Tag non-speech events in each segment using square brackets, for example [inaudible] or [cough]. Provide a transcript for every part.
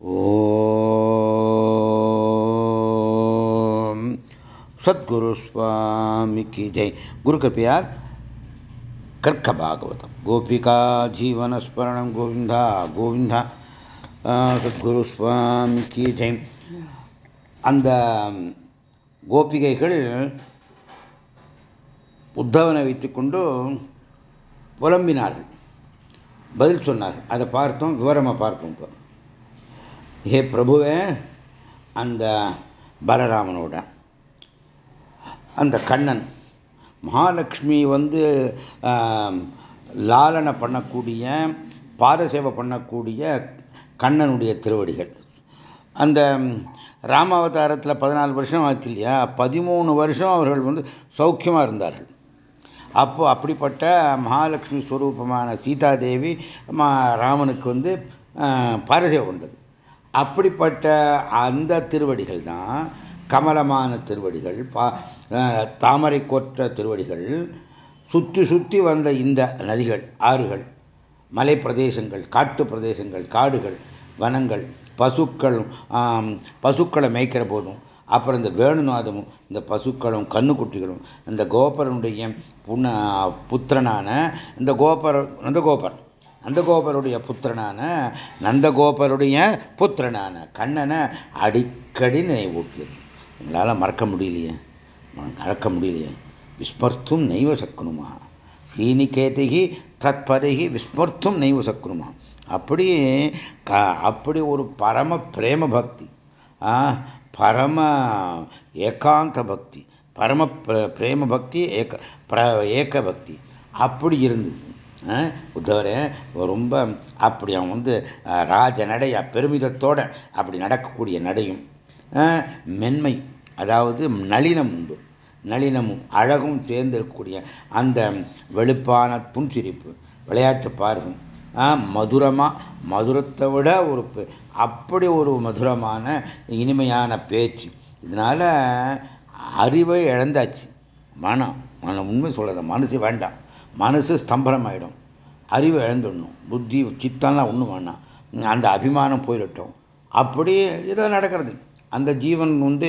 ஓம். சத்குரு சுவாமிக்கு ஜெய். குரு கிருப்பையார் கர்க்க பாகவதம். கோபிகா ஜீவனஸ்மரணம் கோவிந்தா கோவிந்தா. சத்குரு சுவாமிக்கு ஜெய். அந்த கோபிகைகள் உத்தவனை வைத்துக்கொண்டு புலம்பினார்கள். பதில் சொன்னார்கள். அதை பார்த்தோம் விவரமாக பார்ப்போம் இப்போ. ஹே பிரபுவே அந்த பலராமனோட அந்த கண்ணன் மகாலட்சுமி வந்து லாலனை பண்ணக்கூடிய பாதசேவை பண்ணக்கூடிய கண்ணனுடைய திருவடிகள். அந்த ராமாவதாரத்தில் பதினாலு வருஷம் ஆச்சு இல்லையா? பதிமூணு வருஷம் அவர்கள் வந்து சௌக்கியமாக இருந்தார்கள். அப்போ அப்படிப்பட்ட மகாலட்சுமி ஸ்வரூபமான சீதாதேவி ராமனுக்கு வந்து பாரசேவை கொண்டது. அப்படிப்பட்ட அந்த திருவடிகள் தான் கமலமான திருவடிகள் தாமரை கோற்ற திருவடிகள் சுற்றி சுற்றி வந்த இந்த நதிகள் ஆறுகள் மலை பிரதேசங்கள் காட்டு பிரதேசங்கள் காடுகள் வனங்கள் பசுக்கள் பசுக்களை மேய்க்கிற போதும் அப்புறம் இந்த வேணுநாதமும் இந்த பசுக்களும் கண்ணுக்குட்டிகளும் இந்த கோபரனுடைய புண்ண புத்திரனான இந்த கோபர இந்த கோபரன் நந்தகோபருடைய புத்திரனான நந்தகோபருடைய புத்திரனான கண்ணனை அடிக்கடி நினைவூட்டியது. உங்களால் மறக்க முடியலையே. மறக்க முடியலையே. விஸ்மர்த்தும் நெய்வ சக்கணுமா சீனிகேதிகி தத்பதகி விஸ்மர்த்தும் நெய்வ சக்கணுமா அப்படி க அப்படி ஒரு பரம பிரேம பக்தி பரம ஏகாந்த பக்தி பரம பிரேம பக்தி ஏக ஏக பக்தி அப்படி இருந்தது. உத்தவரே ரொம்ப அப்படி அவன் வந்து ராஜ நடைய பெருமிதத்தோட அப்படி நடக்கக்கூடிய நடையும். மென்மை அதாவது நளினம் உண்டு. நளினமும் அழகும் சேர்ந்திருக்கக்கூடிய அந்த வெளுப்பான புன்சிரிப்பு விளையாட்டு பார்வை. மதுரமாக மதுரத்தை விட ஒரு அப்படி ஒரு மதுரமான இனிமையான பேச்சு. இதனால் அறிவை இழந்தாச்சு. மனம் மனம் உண்மை சொல்கிறத மனசு வேண்டாம். மனசு ஸ்தம்பரம் ஆகிடும் அறிவை இழந்துடணும். புத்தி சித்தம்லாம் ஒன்றும் வேணாம். அந்த அபிமானம் போயிடட்டும். அப்படி ஏதோ நடக்கிறது. அந்த ஜீவன் வந்து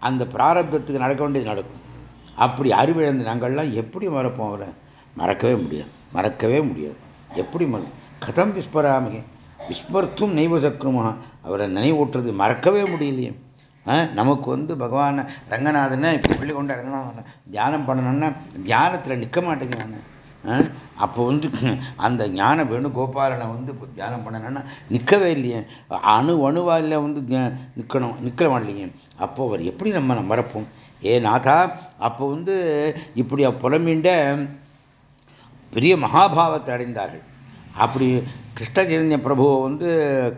அந்த பிராரப்தத்துக்கு நடக்க வேண்டியது நடக்கும். அப்படி அறிவிழந்து நாங்கள்லாம் எப்படி மறப்போம் அவரை? மறக்கவே முடியாது. மறக்கவே முடியாது. எப்படி கதம் விஸ்மராமகே விஸ்மர்த்தும் நெய்வ சக்கரமாக அவரை நினைவூட்டுறது மறக்கவே முடியலையே. நமக்கு வந்து பகவான் ரங்கநாதனை இப்போ சொல்லி கொண்டு ரங்கநாதன் தியானம் பண்ணணும்னா தியானத்தில் நிற்க மாட்டேங்கிறாங்க அப்போ வந்து [clears throat] அந்த ஞான வேணுகோபாலனை வந்து தியானம் பண்ணணும்னா நிற்கவே இல்லையே. அணு அணுவாயில் வந்து நிற்கணும் நிற்க மாட்டலைங்க அப்போ அவர் எப்படி நம்ம மறப்போம்? ஏ நாதா அப்போ வந்து இப்படி புலமீண்ட பெரிய மகாபாவத்தை அடைந்தார்கள். அப்படி கிருஷ்ண சைதன்ய பிரபுவை வந்து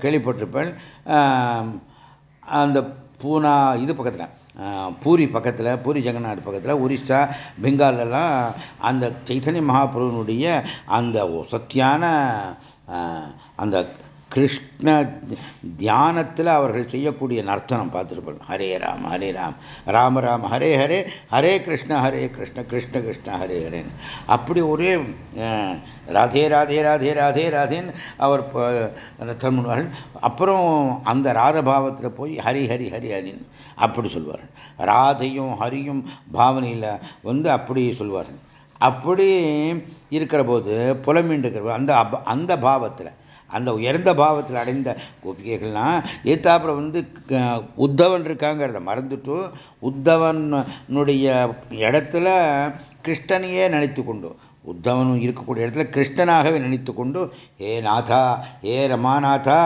கேள்விப்பட்டிருப்பேன். அந்த பூனா இது பக்கத்தில் பூரி பக்கத்தில் பூரி ஜெகநாத் பக்கத்தில் ஒரிசா பெங்காலெல்லாம் அந்த சைத்தன்ய மகாபிரபுனுடைய அந்த சத்தியான அந்த கிருஷ்ண தியானத்தில் அவர்கள் செய்யக்கூடிய நர்த்தனம் பார்த்துருப்போம். ஹரே ராம் ஹரே ராம் ராம ராம் ஹரே ஹரே ஹரே கிருஷ்ண ஹரே கிருஷ்ண கிருஷ்ண கிருஷ்ண ஹரே ஹரேன்னு. அப்படி ஒரே ராதே ராதே ராதே ராதே ராதேன்னு அவர் நர்த்தனம் பண்ணுவார்கள். அப்புறம் அந்த ராதபாவத்தில் போய் ஹரி ஹரி ஹரி ஹரின்னு அப்படி சொல்வார்கள். ராதையும் ஹரியும் பாவனையில் வந்து அப்படி சொல்வார்கள். அப்படி இருக்கிற போது புலமீண்டுக்கிற அந்த அந்த பாவத்தில் அந்த உயர்ந்த பாவத்தில் அடைந்த கோபிகைகள்லாம் ஏத்தாப்புறம் வந்து உத்தவன் இருக்காங்கிறத மறந்துட்டு உத்தவனுடைய இடத்துல கிருஷ்ணனையே நினைத்து கொண்டு உத்தவனும் இருக்கக்கூடிய இடத்துல கிருஷ்ணனாகவே நினைத்து கொண்டு ஏ நாதா ஏ ரமாநாதா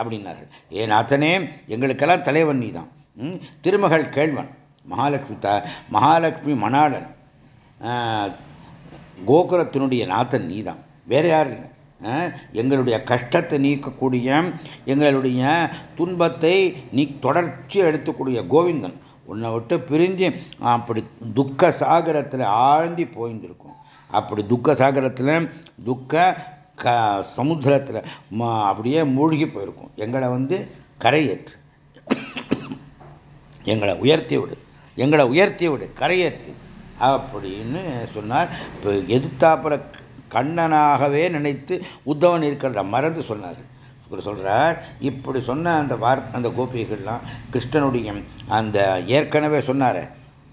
அப்படின்னார்கள். ஏ நாதனே எங்களுக்கெல்லாம் தலைவன் நீ தான் திருமகள் கேள்வன் மகாலட்சுமி த மகாலட்சுமி மணாளன் கோகுலத்தினுடைய நாதன் நீ தான் வேற யாரும் இல்லை. எங்களுடைய கஷ்டத்தை நீக்கக்கூடிய எங்களுடைய துன்பத்தை நீ தொடர்ச்சி எடுத்துக்கூடிய கோவிந்தன். உன்னை விட்டு பிரிஞ்சு அப்படி துக்க சாகரத்தில் ஆழ்ந்தி போயிருந்திருக்கும் அப்படி துக்க சாகரத்தில் துக்க க சமுத்திரத்தில் அப்படியே மூழ்கி போயிருக்கும். எங்களை வந்து கரையேற்று. எங்களை உயர்த்தி விடு. எங்களை உயர்த்தி விடு. கரையேற்று. அப்படின்னு சொன்னார். இப்போ எதிர்த்தாப்புல கண்ணனாகவே நினைத்து உத்தவன் இருக்கிறத மறந்து சொன்னார். இவர் சொல்றார் இப்படி சொன்ன அந்த வார் அந்த கோபிகள்லாம் கிருஷ்ணனுடைய அந்த ஏற்கனவே சொன்னார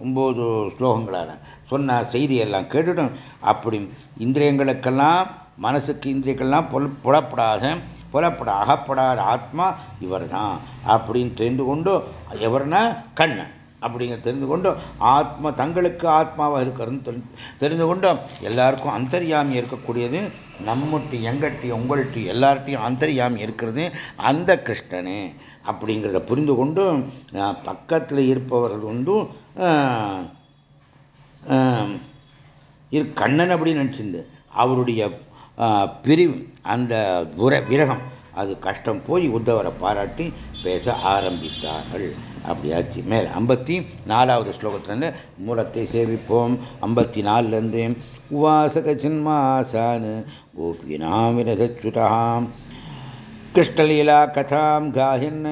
ஒம்பது ஸ்லோகங்களால். சொன்ன செய்தியெல்லாம் கேட்டுடும். அப்படி இந்திரியங்களுக்கெல்லாம் மனசுக்கு இந்திரியங்கள்லாம் புல புலப்படாத புலப்பட அகப்படாத ஆத்மா இவர் தான் அப்படின்னு தெரிந்து கொண்டு எவர்னா கண்ணன். அப்படிங்க தெரிந்து கொண்டும் ஆத்மா தங்களுக்கு ஆத்மாவாக இருக்கிறதுன்னு தெரிந்து கொண்டோம் எல்லாருக்கும் அந்தரியாமி இருக்கக்கூடியது நம்மட்டி எங்கட்டி உங்கள்ட்டி எல்லார்ட்டையும் அந்தரியாமி இருக்கிறது அந்த கிருஷ்ணனே அப்படிங்கிறத புரிந்து கொண்டும் பக்கத்தில் இருப்பவர்கள் ஒன்றும் இரு கண்ணன் அப்படின்னு நினச்சிருந்து அவருடைய பிரிவு அந்த துர விரகம் அது கஷ்டம் போய் உத்தவரை பாராட்டி பேச ஆரம்பித்தார்கள். அப்படியாச்சு மேல் ஐம்பத்தி நாலாவது ஸ்லோகத்திலேருந்து மூலத்தை சேவிப்போம் ஐம்பத்தி நாலுலேருந்து உவாசக சின்மாசான் கோபினாம் வினதச்சுதாம் கிருஷ்ணலீலா கதாம் காயன்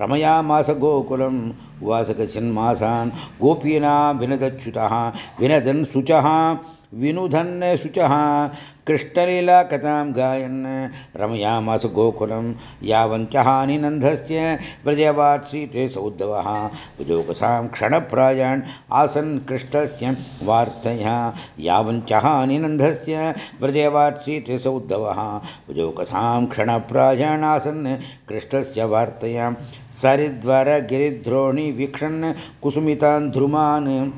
ரமயாமாச கோகுலம் உவாசக சின்மாசான் கோபீனாம் வினதச்சுதா வினதன் சுச்சா வினுதன் சுச்சா कथां गायन्। रमयामास गोकुलं यावञ्चहानिनन्दस्य व्रजवात्सीते सौद्धवः भुजोकसां क्षणप्रायान् आसन् कृष्णस्य वार्तया। यावञ्चहानिनन्दस्य व्रजवात्सीते सौद्धवः भुजोकसां क्षणप्रायान् आसन् कृष्णस्य वार्तया। सरिद्वरगिरिद्रोणि वीक्षन् कुसुमितान् ध्रुमान्।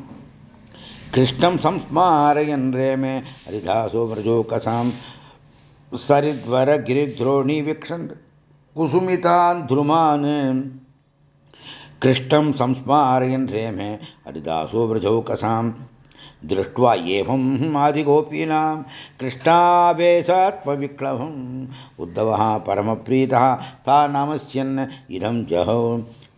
कृष्णं संस्मारयन् रेमे हरिदासो व्रजोकसां सरिद्वरगिरिद्रोणि वीक्षन् कुसुमितान् ध्रुमान् कृष्णं संस्मारयन् रेमे हरिदासो व्रजौकसां दृष्ट्वा एवम् आदिगोपीनां कृष्णावेशात्मविक्लवम् उद्धवः परमप्रीतः ता नमस्यन् इदं जहौ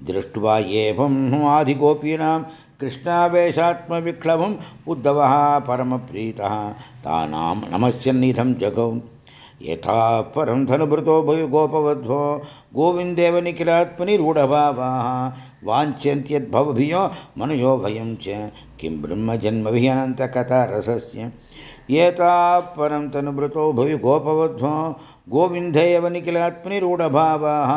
दृष्ट्वा एवम् आदिगोपीनां कृष्णावेशात्मविक्लवम् उद्धवः परमप्रीतः तानां नमस्यन्निधं जगौ। यथा परं धनुभृतो गोपवध्वो, गोविन्देव निखिलात्मनिरूढभावाः वाञ्छन्त्यद्भवभियो मनयो भयं किं ब्रह्मजन्मभिः अनन्तकथारसस्य। एता परं तनुभृतो भुवि गोपवध्वो, गोविन्देव निखिलात्मनिरूढभावाः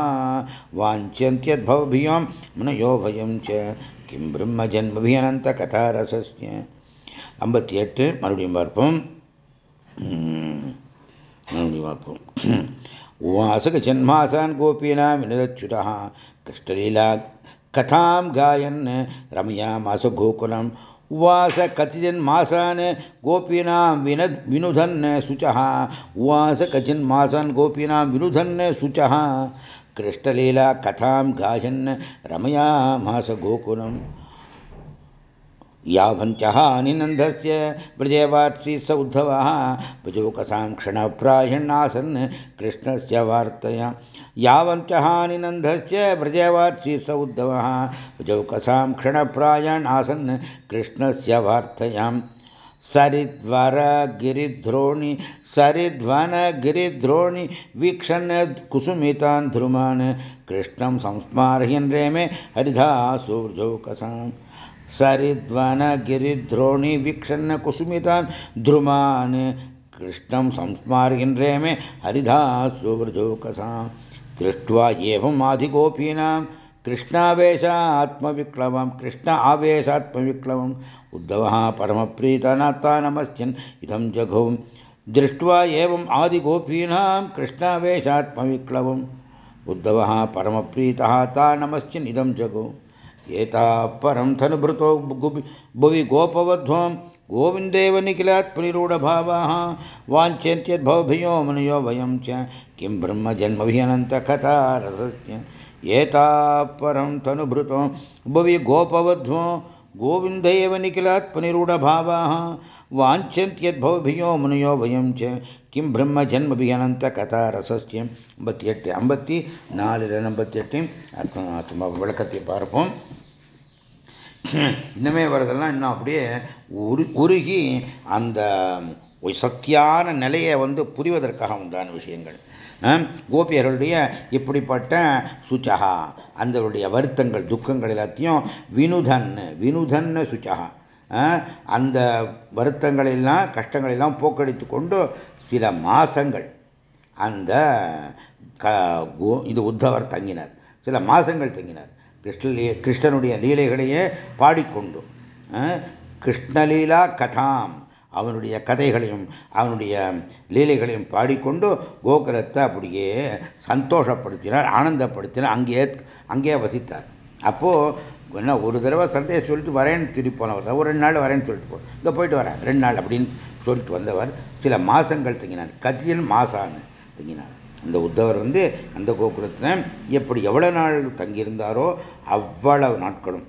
वाञ्छन्त्यद्भवभियो मनयो च கிம் பிரம்ம ஜன்மபி அனந்த கதாரசஸ்ய ஐம்பத்தி எட்டு மறுபடியும் பார்ப்போம் மறுபடியும் பார்ப்போம் உவாசக ஜன்மாசான் கோபீனாம் வினதச்சுதா கிருஷ்ணலீலா கதாம் காயன் ரமயாமாச கோகுலம் उवास कतिजन्मासान् गोपीनां विनद् विनुधन् शुचः उवास कचिन्मासान् गोपीनां विनुधन् शुचः कृष्णलीला कथां गायन् रमयामास गोकुलम्। यावञ्चः निनन्दस्य व्रजेवात्सि स उद्धवः भजोकसां क्षणप्रायणासन् कृष्णस्य वार्तया। यावञ्चः निनन्दस्य व्रजेवात्सि स उद्धवः भजोकसां सरिद्वर गिरिध्रोणि सरिध्वन गिरिध्रोणि वीक्षण कुसुमितान् ध्रुमान्। कृष्णं संस्मारयन् रेमे हरिधासूर्धौकसाम् सरिध्वन गिरिध्रोणि वीक्षन् कुसुमितान् ध्रुमान्। कृष्णं संस्मारयन् रेमे हरिधासूर्धौकसाम् दृष्ट्वा एवम् आधिगोपीनां कृष्णावेशात्मविक्लवं कृष्ण आवेशात्मविक्लवम् उद्धवः परमप्रीतनात्ता नमस्यन् इदं जघौ दृष्ट्वा एवम् आदिगोपीनां कृष्णावेशात्मविक्लवम् उद्धवः परमप्रीतः ता नमस्यन् इदं जगौ एता परं धनुभृतो भुवि गोपवध्वं गोविन्देव निखिलात्मनिरूढभावाः वाञ्छन्त्यद्भवभियो मनयो वयं च, किं ब्रह्मजन्मभियनन्तकथारसस्य एता परं तनुभृतो भुवि गोपवध्वो गोविन्द एव निखिलात्मनिरूढभावाः वाञ्छन्त्यद्भवभियो मुनयो वयं च किं ब्रह्मजन्मभियनन्तकथारसस्य ஐம்பத்தி எட்டு ஐம்பத்தி நாலில் ஐம்பத்தி எட்டையும் அர்த்தம் விளக்கத்தை பார்ப்போம் இன்னமே வரதெல்லாம் இன்னும் அப்படியே உரு உருகி அந்த ஒரு சத்தியான நிலையை வந்து புரிவதற்காக உண்டான விஷயங்கள் கோபியர்களுடைய இப்படிப்பட்ட சுச்சகா அந்தவருடைய வருத்தங்கள் துக்கங்கள் எல்லாத்தையும் வினுதன் வினுதன் சுச்சகா அந்த வருத்தங்களெல்லாம் கஷ்டங்களெல்லாம் போக்கடித்து கொண்டு சில மாசங்கள் அந்த இது உத்தவர் தங்கினார். சில மாசங்கள் தங்கினார். கிருஷ்ணலீ கிருஷ்ணனுடைய லீலைகளையே பாடிக்கொண்டு கிருஷ்ணலீலா கதாம் அவனுடைய கதைகளையும் அவனுடைய லீலைகளையும் பாடிக்கொண்டு கோகுலத்தை அப்படியே சந்தோஷப்படுத்தினார் ஆனந்தப்படுத்தினார். அங்கேயே அங்கேயே வசித்தார். அப்போது என்ன ஒரு தடவை சந்தையை சொல்லிட்டு வரேன்னு திருப்பி போனவர் ஒரு ரெண்டு நாள் வரேன்னு சொல்லிட்டு போ இங்கே போயிட்டு வரேன் ரெண்டு நாள் அப்படின்னு சொல்லிட்டு வந்தவர். சில மாதங்கள் தங்கினார். கஜியன் மாசான்னு தங்கினார். அந்த உத்தவர் வந்து அந்த கோகுலத்தில் எப்படி எவ்வளோ நாள் தங்கியிருந்தாரோ அவ்வளவு நாட்களும்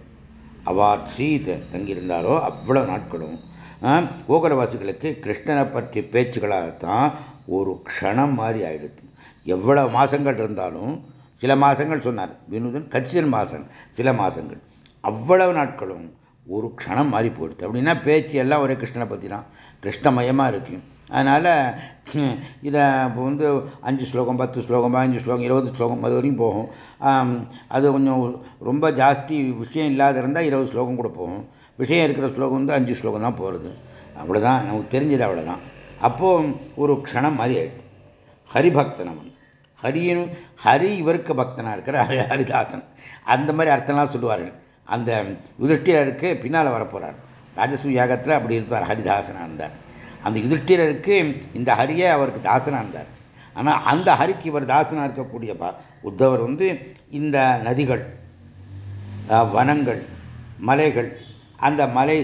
அவார் சீத் தங்கியிருந்தாரோ அவ்வளவு நாட்களும் கோகுலவாசிகளுக்கு கிருஷ்ணனை பற்றி பேச்சுகளாகத்தான் ஒரு க்ஷணம் மாதிரி ஆயிடுது. எவ்வளவு மாசங்கள் இருந்தாலும் சில மாசங்கள் சொன்னார் வினோதன் கச்சியல் மாசம் சில மாசங்கள். அவ்வளவு நாட்களும் ஒரு க்ஷணம் மாறி போயிடுது. அப்படின்னா பேச்சு எல்லாம் ஒரே கிருஷ்ணனை பற்றி தான் கிருஷ்ணமயமாக இருக்கு. அதனால் இதை வந்து அஞ்சு ஸ்லோகம் பத்து ஸ்லோகம் பதினஞ்சு ஸ்லோகம் இருபது ஸ்லோகம் அது வரையும் போகும். அது கொஞ்சம் ரொம்ப ஜாஸ்தி விஷயம் இல்லாத இருந்தால் இருபது ஸ்லோகம் கூட போகும். விஷயம் இருக்கிற ஸ்லோகம் வந்து அஞ்சு ஸ்லோகம் தான் போகிறது அவ்வளோதான் நமக்கு தெரிஞ்சது அவ்வளோதான் அப்போது ஒரு க்ஷணம் மாதிரி ஆயிடுது. ஹரிபக்தன் அவன். ஹரியின் ஹரி இவருக்கு பக்தனாக இருக்கிற ஹரிதாசன். அந்த மாதிரி அர்த்தம்லாம் சொல்லுவார்கள். அந்த யுதிஷ்டிரருக்கு பின்னால் வரப்போகிறார் ராஜஸ்வ யாகத்தில் அப்படி இருப்பார் ஹரிதாசனாக இருந்தார். அந்த யுதிஷ்டிரருக்கு இந்த ஹரியே அவருக்கு தாசனாக இருந்தார். ஆனால் அந்த ஹரிக்கு இவர் தாசனாக இருக்கக்கூடிய உத்தவர் வந்து இந்த நதிகள் வனங்கள் மலைகள் அந்த மலை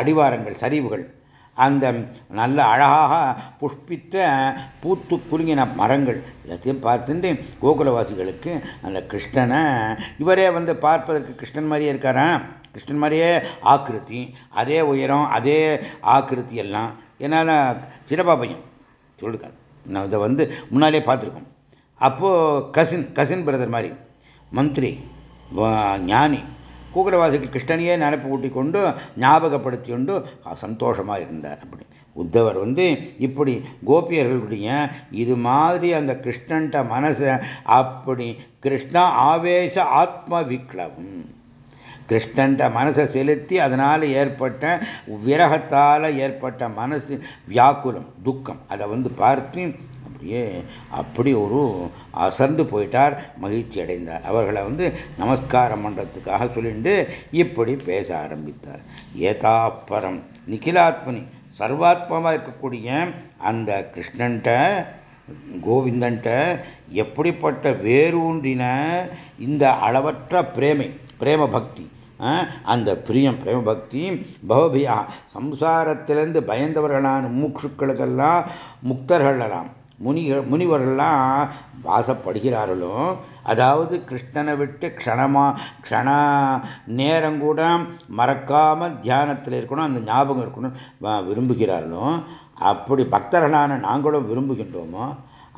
அடிவாரங்கள் சரிவுகள். அந்த நல்ல அழகாக புஷ்பித்த பூத்து குலுங்கின மரங்கள். எல்லாத்தையும் பார்த்துட்டு கோகுலவாசிகளுக்கு அந்த கிருஷ்ணனை இவரே வந்து பார்ப்பதற்கு கிருஷ்ணன் மாதிரியே இருக்காரா? கிருஷ்ணன் மாதிரியே ஆக்கிருத்தி அதே உயரம் அதே ஆக்கிருத்தி எல்லாம். ஏன்னா சிறப்பா பையன் சொல்லிருக்காரு நான் இதை வந்து முன்னாலே பார்த்துருக்கோம். அப்போது கசின் கசின் பிரதர் மாதிரி மந்திரி ஞானி கூகுலவாசிகள் கிருஷ்ணனையே நினைப்பு கூட்டி கொண்டு ஞாபகப்படுத்தி கொண்டு சந்தோஷமாக இருந்தார் அப்படி. உத்தவர் வந்து இப்படி கோபியர்களுடைய இது மாதிரி அந்த கிருஷ்ணன்ட்ட மனசை அப்படி கிருஷ்ணா ஆவேச ஆத்ம விக்ளவம் கிருஷ்ணன்ட்ட மனசை செலுத்தி அதனால் ஏற்பட்ட விரகத்தால் ஏற்பட்ட மனசு வியாக்குலம் துக்கம். அதை வந்து பார்த்து அப்படியே அப்படி ஒரு அசந்து போயிட்டார் மகிழ்ச்சி அடைந்தார். அவர்களை வந்து நமஸ்காரம் பண்ணுறதுக்காக சொல்லிட்டு இப்படி பேச ஆரம்பித்தார். ஏதாப்பரம் நிகிலாத்மனி சர்வாத்மமாக இருக்கக்கூடிய அந்த கிருஷ்ணன்ட்ட கோவிந்தன்ட்ட எப்படிப்பட்ட வேரூன்றின இந்த அளவற்ற பிரேமை பிரேம பக்தி அந்த பிரியம் பிரேம பக்தி பவபியா சம்சாரத்திலிருந்து பயந்தவர்களான மூக்ஷுக்களுக்கெல்லாம் முக்தர்களெல்லாம் முனிகள் முனிவர்கள்லாம் வாசப்படுகிறார்களோ அதாவது கிருஷ்ணனை விட்டு க்ஷணமா க்ஷண நேரம் கூட மறக்காமல் தியானத்தில் இருக்கணும் அந்த ஞாபகம் இருக்கணும் விரும்புகிறார்களோ அப்படி பக்தர்களான நாங்களும் விரும்புகின்றோமோ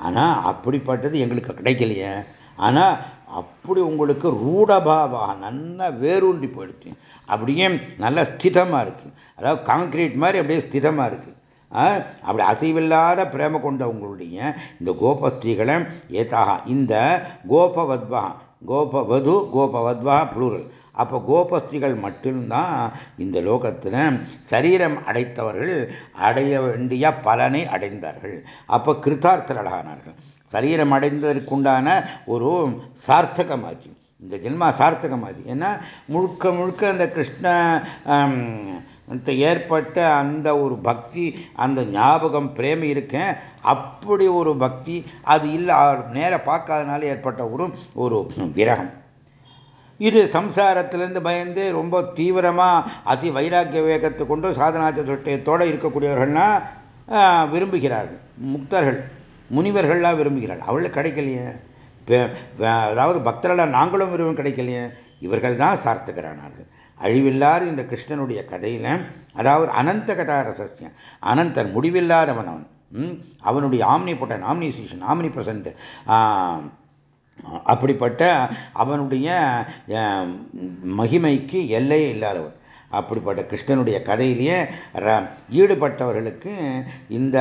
ஆனால் அப்படிப்பட்டது எங்களுக்கு கிடைக்கலையே. ஆனால் அப்படி உங்களுக்கு ரூடபாவாக நல்லா வேரூன்றி போயிடுச்சு. அப்படியே நல்லா ஸ்திதமாக இருக்குது அதாவது காங்கிரீட் மாதிரி அப்படியே ஸ்திதமாக இருக்குது அப்படி அசைவில்லாத பிரேம கொண்ட உங்களுடைய இந்த கோபஸ்திரீகளை ஏதாக இந்த கோபவத்வா கோபவது கோபவத்வா ப்ளூரல். அப்போ கோபஸ்திரிகள் மட்டும்தான் இந்த லோகத்தில் சரீரம் அடைத்தவர்கள் அடைய வேண்டிய பலனை அடைந்தார்கள். அப்போ கிருத்தார்த்தர்களானார்கள் சரீரம் அடைந்ததற்குண்டான ஒரு சார்த்தகமாச்சு இந்த ஜென்மா சார்த்தகமாச்சு ஏன்னா முழுக்க முழுக்க அந்த கிருஷ்ண ஏற்பட்ட அந்த ஒரு பக்தி அந்த ஞாபகம் பிரேமி இருக்கேன் அப்படி ஒரு பக்தி அது இல்லை நேர பார்க்காதனால ஏற்பட்ட ஒரு ஒரு விரகம். இது சம்சாரத்திலேருந்து பயந்து ரொம்ப தீவிரமாக அதி வைராக்கிய வேகத்தை கொண்டு சாதனா சதுஷ்டயத்தோடு இருக்கக்கூடியவர்கள்னா விரும்புகிறார்கள். முக்தர்கள் முனிவர்கள்லாம் விரும்புகிறார்கள் அவளுக்கு கிடைக்கலையே. அதாவது பக்தர்களாக நாங்களும் விரும்பும் கிடைக்கலையே. இவர்கள் தான் சார்த்தகரானார்கள். அழிவில்லாத இந்த கிருஷ்ணனுடைய கதையில் அதாவது அனந்த கதா ரசஸ்யம் அனந்தன் முடிவில்லாதவன் அவன் அவனுடைய omnipotent omni omnipresent அப்படிப்பட்ட அவனுடைய மகிமைக்கு எல்லையே இல்லாதவன். அப்படிப்பட்ட கிருஷ்ணனுடைய கதையிலேயே ஈடுபட்டவர்களுக்கு இந்த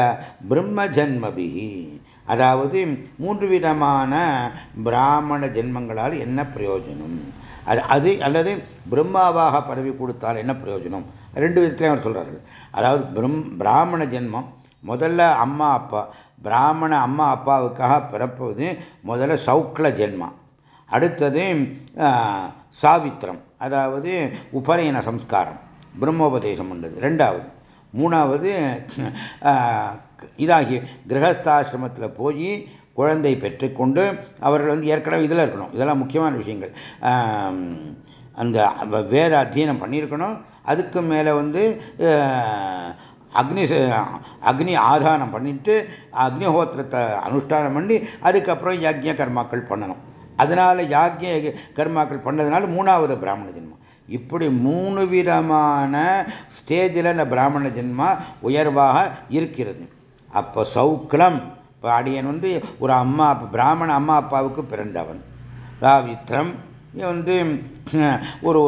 பிரம்ம ஜன்மபிகி அதாவது மூன்று விதமான பிராமண ஜென்மங்களால் என்ன பிரயோஜனம்? அது அது அல்லது பிரம்மாவாக பரவி கொடுத்தால் என்ன பிரயோஜனம்? ரெண்டு விதத்துலையும் அவர் சொல்கிறார்கள் அதாவது பிரம் பிராமண ஜென்மம் முதல்ல அம்மா அப்பா. பிராமண அம்மா அப்பாவுக்காக பிறப்பது முதல்ல சௌக்ல ஜென்மம். அடுத்தது சாவித்திரம். அதாவது உபநயன சம்ஸ்காரம். பிரம்மோபதேசம் உண்டது. ரெண்டாவது. மூணாவது இதாகி கிரகஸ்தாசிரமத்தில் போய் குழந்தை பெற்றுக்கொண்டு அவர்கள் வந்து ஏற்கனவே இதில் இருக்கணும். இதெல்லாம் முக்கியமான விஷயங்கள். அந்த வேத அத்தியனம் பண்ணியிருக்கணும். அதுக்கு மேலே வந்து அக்னி அக்னி ஆதானம் பண்ணிட்டு அக்னிஹோத்திரத்தை அனுஷ்டானம் பண்ணி அதுக்கப்புறம் யாஜ்ய கர்மாக்கள் பண்ணணும். அதனால யாஜ்ய கர்மாக்கள் பண்ணதுனால மூணாவது பிராமண ஜென்மம். இப்படி மூணு விதமான ஸ்டேஜில் இந்த பிராமண ஜென்மா உயர்வாக இருக்கிறது. அப்போ சௌக்லம் பாடியன் வந்து ஒரு அம்மா பிராமண அம்மா அப்பாவுக்கு பிறந்தவன். ராவித்ரம் வந்து ஒரு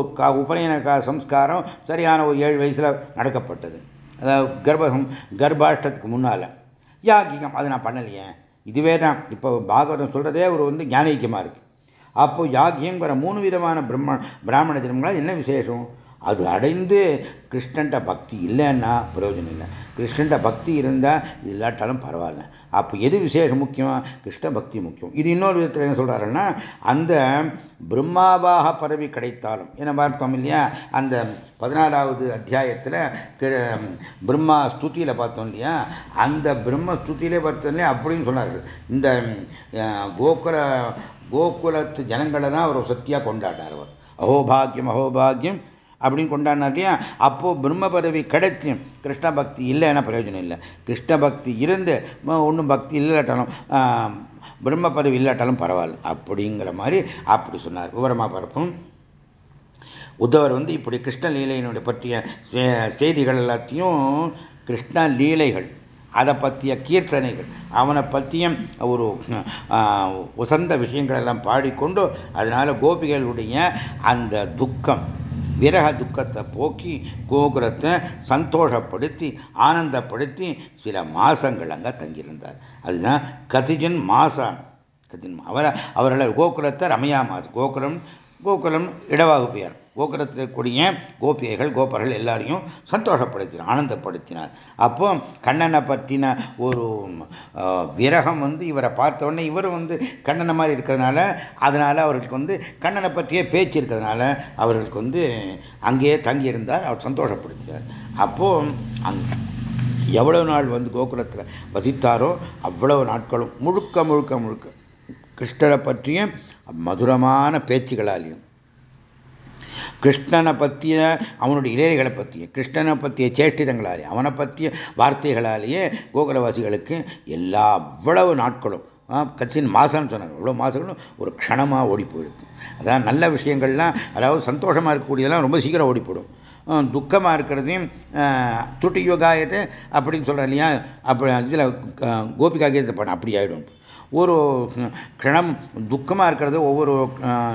உபநயன சம்ஸ்காரம் சரியான ஒரு ஏழு வயசில் நடக்கப்பட்டது. அதாவது கர்ப்பம் கர்ப்பாஷ்டத்துக்கு முன்னால். யாகிகம் அதை நான் பண்ணலையே. இதுவே தான் இப்போ பாகவதம் சொல்கிறதே ஒரு வந்து ஞானீக்கியமாக இருக்குது அப்போது யாகியங்கிற மூணு விதமான பிரம்ம பிராமண ஜனங்களால் என்ன விசேஷம்? அது அடைந்து கிருஷ்ணன்ட்ட பக்தி இல்லைன்னா பிரயோஜனம் இல்லை. கிருஷ்ணன்ட்ட பக்தி இருந்தால் இது இல்லாட்டாலும் பரவாயில்ல. அப்போ எது விசேஷம் முக்கியம்? கிருஷ்ண பக்தி முக்கியம். இது இன்னொரு விதத்தில் என்ன சொல்கிறாருன்னா அந்த பிரம்மாவாக பரவி கிடைத்தாலும் என்ன பார்த்தோம் இல்லையா? அந்த பதினாலாவது அத்தியாயத்தில் பிரம்மா ஸ்துதியில் பார்த்தோம் இல்லையா? அந்த பிரம்ம ஸ்துதியிலே பார்த்தோம் இல்லையா? அப்படின்னு சொன்னார்கள். இந்த கோகுல கோகுலத்து ஜனங்களை தான் அவர் சக்தியாக கொண்டாட்டார் அவர். அஹோபாகியம் அஹோபாகியம் அப்படின்னு கொண்டாடினார் இல்லையா அப்போது பிரம்ம பதவி கிடைச்சி கிருஷ்ண பக்தி இல்லைன்னா பிரயோஜனம் இல்லை. கிருஷ்ண பக்தி இருந்து ஒன்றும் பக்தி இல்லாட்டாலும் பிரம்ம பதவி இல்லாட்டாலும் பரவாயில்ல. அப்படிங்கிற மாதிரி அப்படி சொன்னார். விவரமாக பார்ப்போம். உத்தவர் வந்து இப்படி கிருஷ்ண லீலையினுடைய பற்றிய செய்திகள் எல்லாத்தையும் கிருஷ்ண லீலைகள் அதை பற்றிய கீர்த்தனைகள் அவனை பற்றிய ஒரு உசந்த விஷயங்கள் எல்லாம் பாடிக்கொண்டு அதனால் கோபிகளுடைய அந்த துக்கம் விரக துக்கத்தை போக்கி கோகுலத்தை சந்தோஷப்படுத்தி ஆனந்தப்படுத்தி சில மாசங்கள் அங்கே தங்கியிருந்தார். அதுதான் கதிஜன் மாசம் கதின் அவரை அவர்களை கோகுலத்தை ரமையா மாசம் கோகுலம் கோகுலம் இடவாகு பெயர். இருக்கக்கூடிய கோபியைகள் கோபர்கள் எல்லாரையும் சந்தோஷப்படுத்தினார் ஆனந்தப்படுத்தினார். அப்போ கண்ணனை பற்றின ஒரு விரகம் வந்து இவரை பார்த்த உடனே இவர் வந்து கண்ணனை மாதிரி இருக்கிறதுனால அதனால் அவர்களுக்கு வந்து கண்ணனை பற்றிய பேச்சு இருக்கிறதுனால அவர்களுக்கு வந்து அங்கேயே தங்கியிருந்தார் அவர் சந்தோஷப்படுத்தினார். அப்போ அங் எவ்வளவு நாள் வந்து கோகுலத்தில் வசித்தாரோ அவ்வளவு நாட்களும் முழுக்க முழுக்க முழுக்க கிருஷ்ணரை பற்றிய மதுரமான பேச்சுகளாலையும் கிருஷ்ணனை பற்றிய அவனுடைய இலைகளை பற்றிய கிருஷ்ணனை பற்றிய சேஷ்டிதங்களாலே அவனை பற்றிய வார்த்தைகளாலேயே கோகுலவாசிகளுக்கு எல்லா அவ்வளவு நாட்களும் கட்சியின் மாசம்னு சொன்னாங்க. இவ்வளோ மாதங்களும் ஒரு க்ஷணமாக ஓடி போயிடுது அதான் நல்ல விஷயங்கள்லாம் அதாவது சந்தோஷமாக இருக்கக்கூடியதெல்லாம் ரொம்ப சீக்கிரம் ஓடி போயிடும் துக்கமாக இருக்கிறதையும் துட்டி யோகாயத்தை அப்படின்னு சொல்கிறேன் இல்லையா? அப்படி இதில் கோபிகா கீதத்தை பண்ண அப்படி ஆகிடும் ஒரு க்ஷணம் துக்கமாக இருக்கிறது ஒவ்வொரு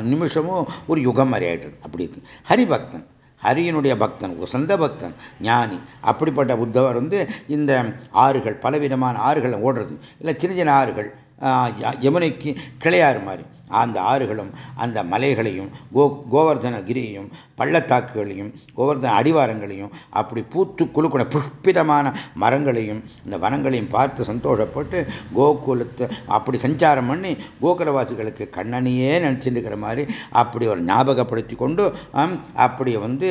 நிமிஷமும் ஒரு யுகம் மாதிரி ஆகிடுது அப்படி இருக்கு. ஹரிபக்தன் ஹரியனுடைய பக்தன் உசந்த பக்தன் ஞானி. அப்படிப்பட்ட புத்தவர் வந்து இந்த ஆறுகள் பலவிதமான ஆறுகள் ஓடுறது. இல்லை சின்ன சின்ன ஆறுகள் யமுனைக்கு கிளையாறு மாதிரி. அந்த ஆறுகளும் அந்த மலைகளையும் கோ கோவர்தனகிரியையும் பள்ளத்தாக்குகளையும் கோவர்தன அடிவாரங்களையும் அப்படி பூத்து குழுக்குன புஷ்பிதமான மரங்களையும் இந்த வனங்களையும் பார்த்து சந்தோஷப்பட்டு கோகுலத்தை அப்படி சஞ்சாரம் பண்ணி கோகுலவாசிகளுக்கு கண்ணனையே நினச்சிருக்கிற இருக்கிற மாதிரி அப்படி ஒரு ஞாபகப்படுத்தி கொண்டு அப்படி வந்து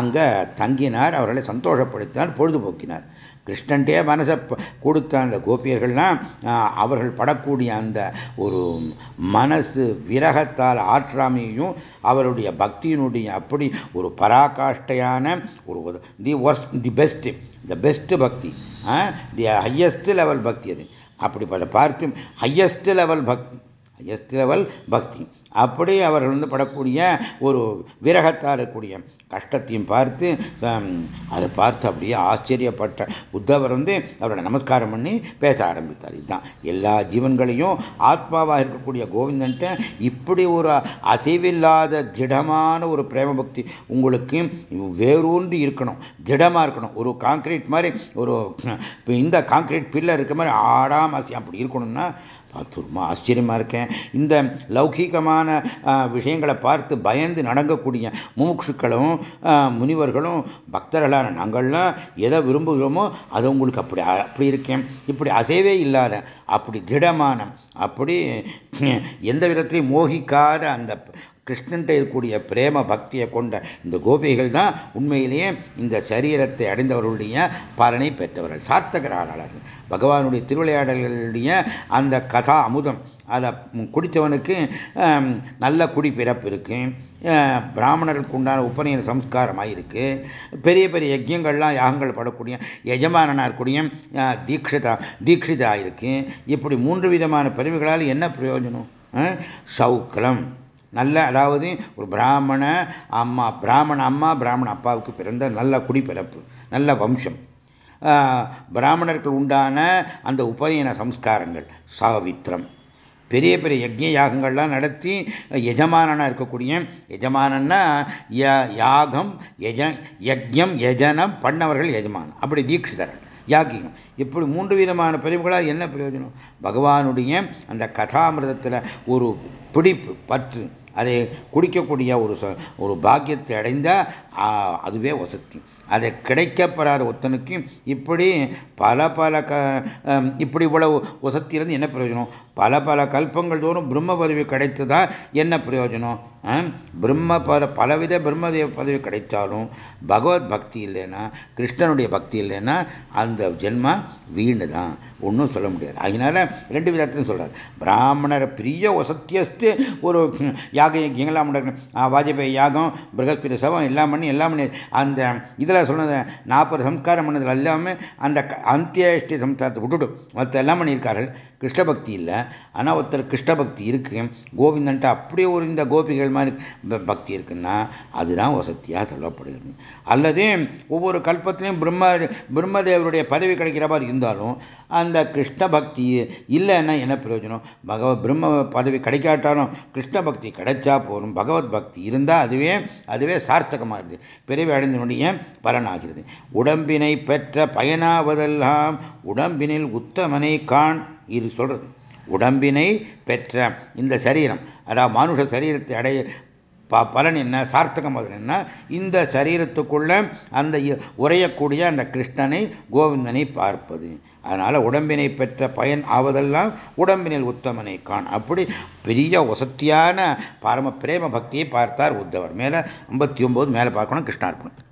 அங்கே தங்கினார். அவர்களை சந்தோஷப்படுத்தினார் பொழுதுபோக்கினார். கிருஷ்ணன்டே மனசை கொடுத்த அந்த கோபியர்கள்லாம் அவர்கள் படக்கூடிய அந்த ஒரு மனசு விரகத்தால் ஆற்றாமையும் அவருடைய பக்தியினுடைய அப்படி ஒரு பராகாஷ்டையான ஒரு the worst the best the best பக்தி தி ஹையஸ்ட் லெவல் பக்தி அது. அப்படி பார்த்து ஹையஸ்ட் லெவல் பக்தி எஸ் லெவல் பக்தி. அப்படி அவர்கள் வந்து படக்கூடிய ஒரு விரகத்தால் இருக்கக்கூடிய கஷ்டத்தையும் பார்த்து அதை பார்த்து அப்படியே ஆச்சரியப்பட்ட புத்தவர் வந்து அவரோட நமஸ்காரம் பண்ணி பேச ஆரம்பித்தார். இதுதான். எல்லா ஜீவன்களையும் ஆத்மாவாக இருக்கக்கூடிய கோவிந்தன்ட்ட இப்படி ஒரு அசைவில்லாத திடமான ஒரு பிரேம பக்தி உங்களுக்கு வேரூன்றி இருக்கணும். திடமாக இருக்கணும். ஒரு காங்கிரீட் மாதிரி ஒரு இந்த காங்கிரீட் பில்லர் இருக்க மாதிரி ஆடாமசி அப்படி இருக்கணும்னா பார்த்துருமா? ஆச்சரியமாக இருக்கேன். இந்த லௌகீகமான விஷயங்களை பார்த்து பயந்து நடங்கக்கூடிய முமுட்சுக்களும் முனிவர்களும் பக்தர்களான நாங்கள்லாம் எதை விரும்புகிறோமோ அது உங்களுக்கு அப்படி அப்படி இருக்கேன். இப்படி அசைவே இல்லாத அப்படி திடமான அப்படி எந்த விதத்திலையும் மோகிக்காத அந்த கிருஷ்ணன்ட்ட இருக்கக்கூடிய பிரேம பக்தியை கொண்ட இந்த கோபிகள் தான் உண்மையிலேயே இந்த சரீரத்தை அடைந்தவர்களுடைய பலனை பெற்றவர்கள் சார்த்தகராளர்கள். பகவானுடைய திருவிளையாடல்களுடைய அந்த கதா அமுதம். அதை குடித்தவனுக்கு நல்ல குடி பிறப்பு இருக்கு. பிராமணர்களுக்கு உண்டான உபநயன சம்ஸ்காரமாக இருக்கு பெரிய பெரிய யஜ்யங்கள்லாம் யாகங்கள் படக்கூடிய எஜமானனாக இருக்கக்கூடிய தீட்சிதா தீட்சிதா இருக்கு இப்படி மூன்று விதமான பிரிவுகளால் என்ன பிரயோஜனம்? சௌக்கலம் நல்ல அதாவது ஒரு பிராமண அம்மா பிராமண அம்மா பிராமண அப்பாவுக்கு பிறந்த நல்ல குடிப்பிறப்பு நல்ல வம்சம். பிராமணர்கள் உண்டான அந்த உபயன சம்ஸ்காரங்கள் சாவித்திரம் பெரிய பெரிய யஜ்ய யாகங்கள்லாம் நடத்தி எஜமானனாக இருக்கக்கூடிய எஜமானன்னா யாகம் எஜ யஜ்யம் யஜனம் பண்ணவர்கள் எஜமானம் அப்படி தீட்சிதர்கள் யாக்கியம் இப்படி மூன்று விதமான பிரிவுகளாக என்ன பிரயோஜனம்? பகவானுடைய அந்த கதாமிரதத்தில் ஒரு பிடிப்பு பற்று அதை குடிக்கக்கூடிய ஒரு ஒரு பாக்கியத்தை அடைந்தால் அதுவே வசதி. அது கிடைக்கப்படாத ஒருத்தனுக்கு இப்படி பல பல க இப்படி இவ்வளவு வசத்திலிருந்து என்ன பிரயோஜனம்? பல பல கல்பங்கள் தோறும் பிரம்ம பதவி கிடைத்ததா என்ன பிரயோஜனம்? பிரம்ம பல பலவித பிரம்மதேவ பதவி கிடைத்தாலும் பகவத் பக்தி இல்லைன்னா கிருஷ்ணனுடைய பக்தி இல்லைன்னா அந்த ஜென்மா வீணு தான் ஒன்றும் சொல்ல முடியாது. அதனால ரெண்டு விதத்துலையும் சொல்கிறார் பிராமணர் பிரிய வசத்தியஸ்து ஒரு யாகம் எங்கெல்லாம் நடக்கணும் யாகம் பிரகஸ்பதி சவம் எல்லாம் பண்ணி எல்லாம் பண்ணி அந்த இதில் சொன்னது நாற்பது சம்ஸ்காரம் பண்ணதில் எல்லாமே அந்த அந்தியஷ்டி சம்ஸ்காரத்தை விட்டுட்டு மற்ற எல்லாம் பண்ணியிருக்கார்கள். கிருஷ்ண பக்தி இல்லை. ஆனால் ஒருத்தர் கிருஷ்ண பக்தி இருக்கு. கோவிந்தன்ட்டு அப்படியே ஒரு இந்த கோபிகள் மாதிரி பக்தி இருக்குன்னா அதுதான் வசதியாக சொல்லப்படுகிறது. அல்லது ஒவ்வொரு கல்பத்திலையும் பிரம்ம பிரம்மதேவருடைய பதவி கிடைக்கிற மாதிரி இருந்தாலும் அந்த கிருஷ்ண பக்தி இல்லைன்னா என்ன பிரயோஜனம்? பகவத் பிரம்ம பதவி கிடைக்காட்டாலும் கிருஷ்ண பக்தி கிடைச்சா போதும். பகவத் பக்தி இருந்தால் அதுவே அதுவே சார்த்தகமாக சார்த்தகமாகுது பிறவி அடைந்தனுடைய பலனாகிறது. உடம்பினை பெற்ற பயனாவதெல்லாம் உடம்பினில் உத்தமனை காண் இது சொல்றது. உடம்பினை பெற்ற இந்த சரீரம் அதாவது மனுஷ சரீரத்தை அடைய பலன் என்ன சார்த்தகம் பலன் என்ன? இந்த சரீரத்துக்குள்ள அந்த உரையக்கூடிய அந்த கிருஷ்ணனை கோவிந்தனை பார்ப்பது. அதனால உடம்பினை பெற்ற பயன் ஆவதெல்லாம் உடம்பினில் உத்தமனை காண். அப்படி பெரிய வசத்தியான பரம பிரேம பக்தியை பார்த்தார் உத்தவர். மேலே ஐம்பத்தி ஒன்பது மேலே பார்க்கணும் கிருஷ்ணார்ப்பணம்